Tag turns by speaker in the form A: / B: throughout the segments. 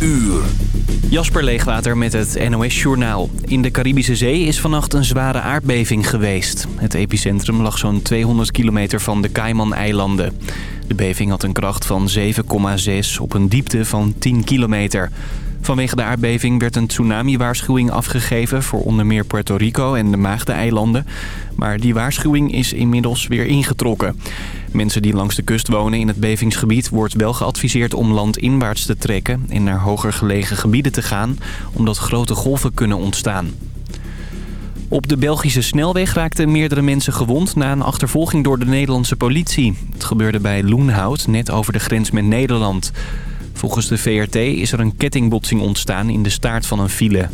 A: uur.
B: Jasper Leegwater met het NOS Journaal. In de Caribische Zee is vannacht een zware aardbeving geweest. Het epicentrum lag zo'n 200 kilometer van de Cayman-eilanden. De beving had een kracht van 7,6 op een diepte van 10 kilometer. Vanwege de aardbeving werd een tsunami-waarschuwing afgegeven... voor onder meer Puerto Rico en de Maagde-eilanden. Maar die waarschuwing is inmiddels weer ingetrokken. Mensen die langs de kust wonen in het bevingsgebied... wordt wel geadviseerd om landinwaarts te trekken... en naar hoger gelegen gebieden te gaan... omdat grote golven kunnen ontstaan. Op de Belgische snelweg raakten meerdere mensen gewond... na een achtervolging door de Nederlandse politie. Het gebeurde bij Loenhout, net over de grens met Nederland... Volgens de VRT is er een kettingbotsing ontstaan in de staart van een file.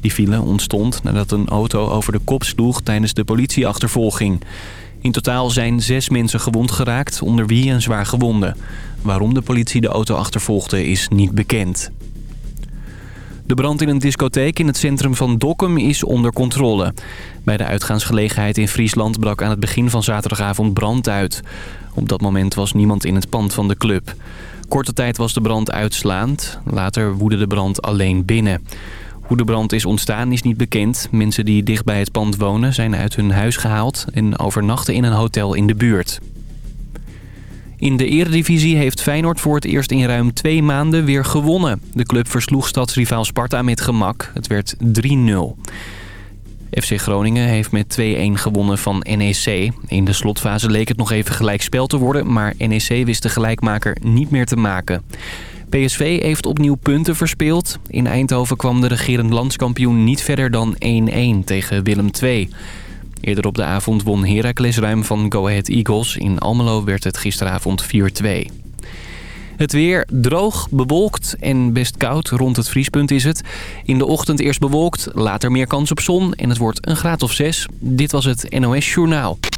B: Die file ontstond nadat een auto over de kop sloeg tijdens de politieachtervolging. In totaal zijn zes mensen gewond geraakt, onder wie een zwaar gewonde. Waarom de politie de auto achtervolgde is niet bekend. De brand in een discotheek in het centrum van Dokkum is onder controle. Bij de uitgaansgelegenheid in Friesland brak aan het begin van zaterdagavond brand uit. Op dat moment was niemand in het pand van de club. Korte tijd was de brand uitslaand. Later woedde de brand alleen binnen. Hoe de brand is ontstaan is niet bekend. Mensen die dicht bij het pand wonen zijn uit hun huis gehaald... en overnachten in een hotel in de buurt. In de eredivisie heeft Feyenoord voor het eerst in ruim twee maanden weer gewonnen. De club versloeg stadsrivaal Sparta met gemak. Het werd 3-0. FC Groningen heeft met 2-1 gewonnen van NEC. In de slotfase leek het nog even gelijkspel te worden... maar NEC wist de gelijkmaker niet meer te maken. PSV heeft opnieuw punten verspeeld. In Eindhoven kwam de regerend landskampioen niet verder dan 1-1 tegen Willem II. Eerder op de avond won Heracles ruim van Go Ahead Eagles. In Almelo werd het gisteravond 4-2. Het weer droog, bewolkt en best koud. Rond het vriespunt is het. In de ochtend eerst bewolkt, later meer kans op zon. En het wordt een graad of 6. Dit was het NOS Journaal.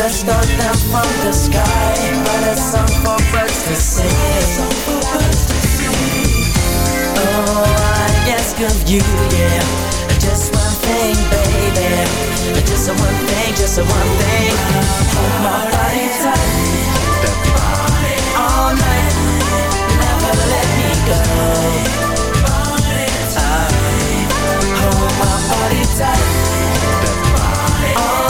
C: A star down from the sky, but a song for birds to sing. Oh, I ask of you, yeah. Just one thing, baby. Just one thing, just one thing. Hold my body tight. All night, never let me go. Hold my body tight. All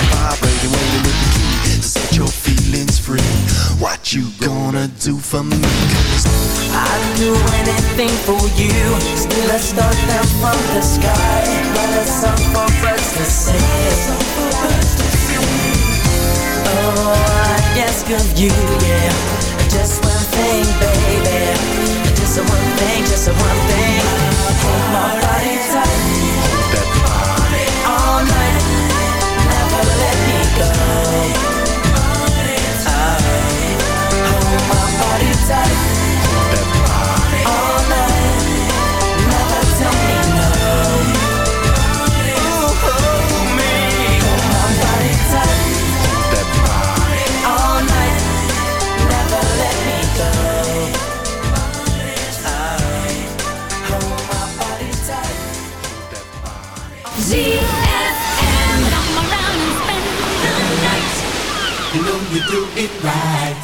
D: A Vibrating, waiting with the key To set your feelings free What you gonna do for me? 'Cause
C: I'd do anything for you. Still a star down from the sky, but a song for birds to sing. Oh, I ask of you, yeah. Just one thing, baby. Just one thing, just one thing. Hold my body You do it right.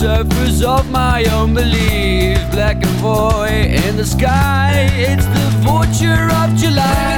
E: Surfaces of my own belief. Black and void in the sky, it's the vulture of July.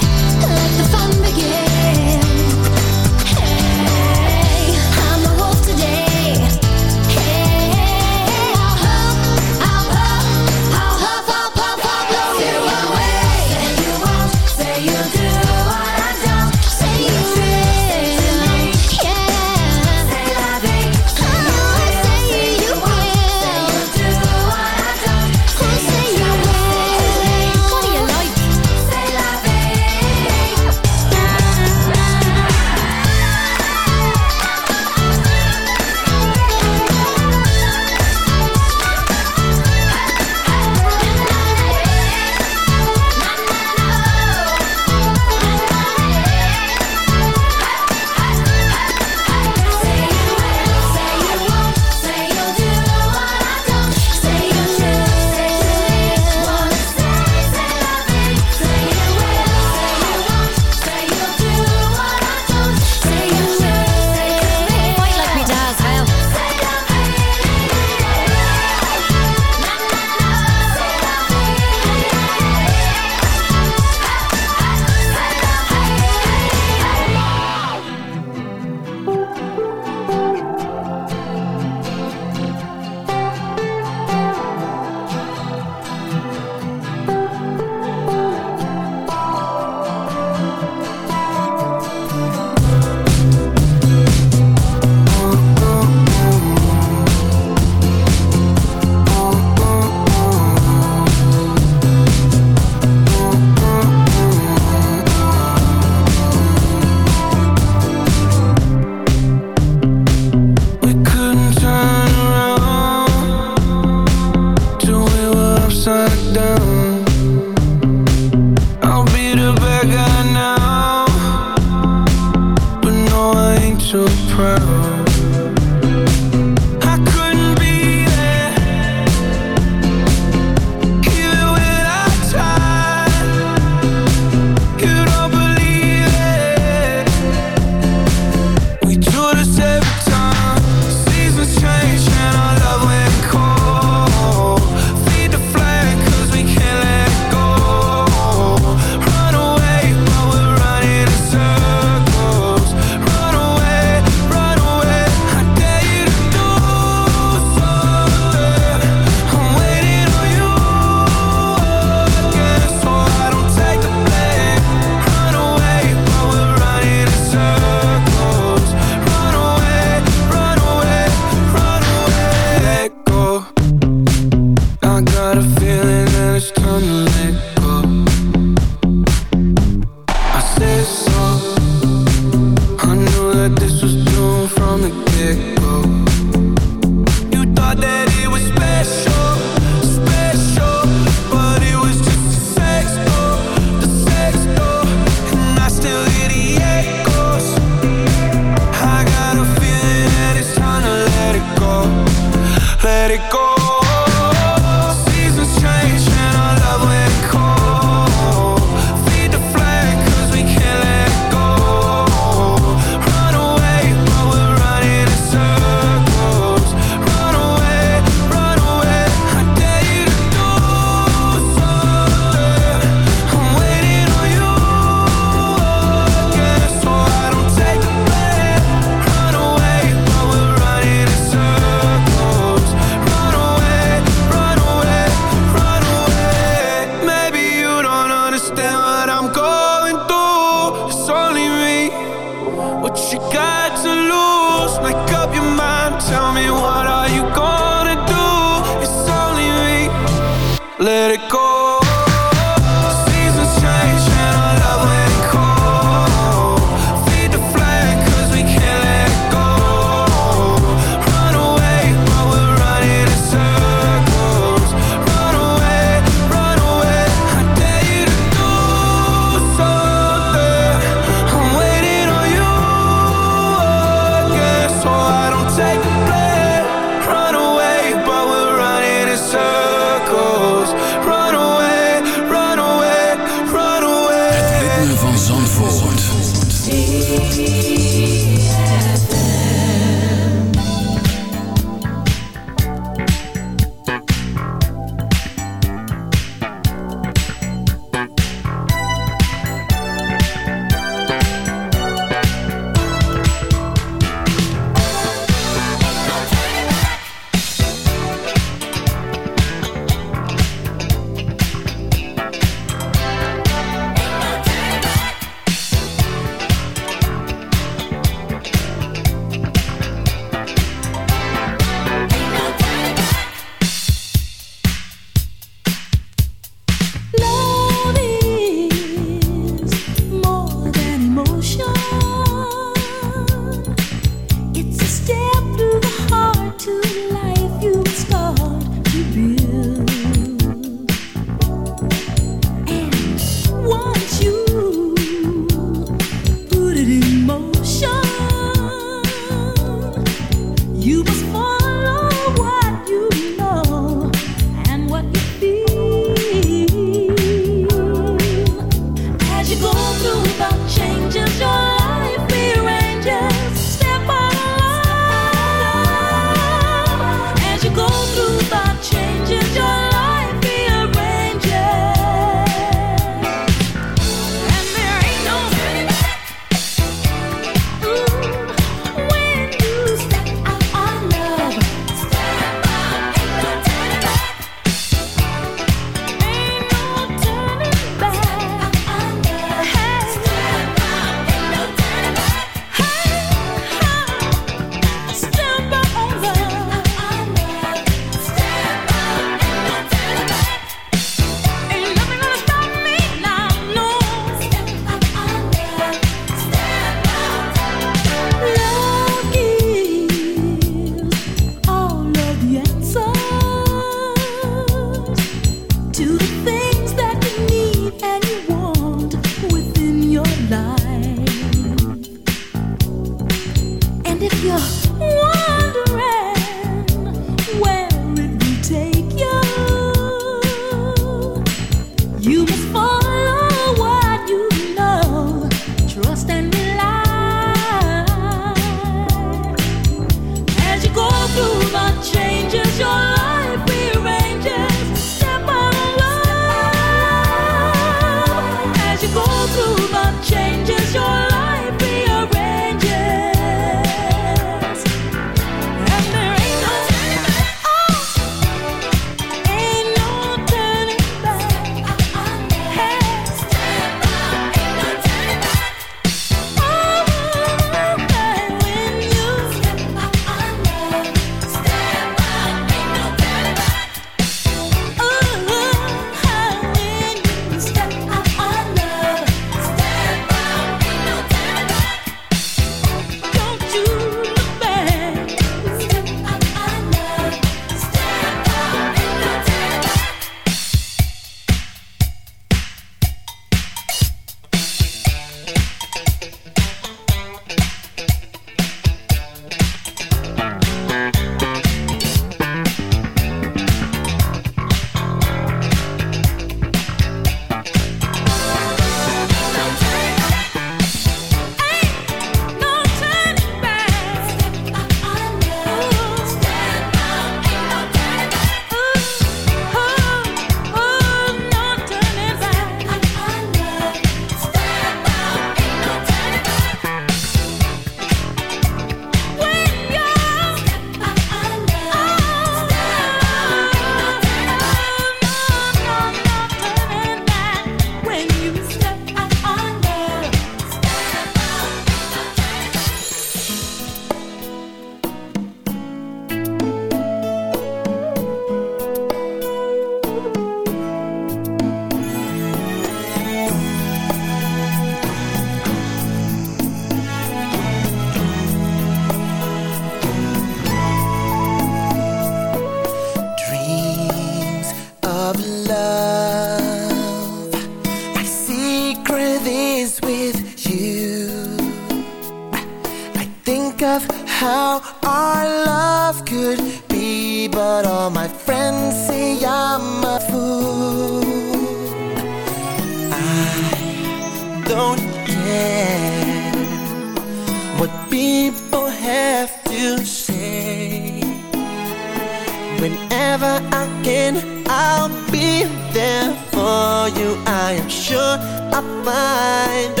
F: mind.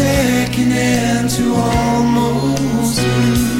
G: second hand to almost
A: lose.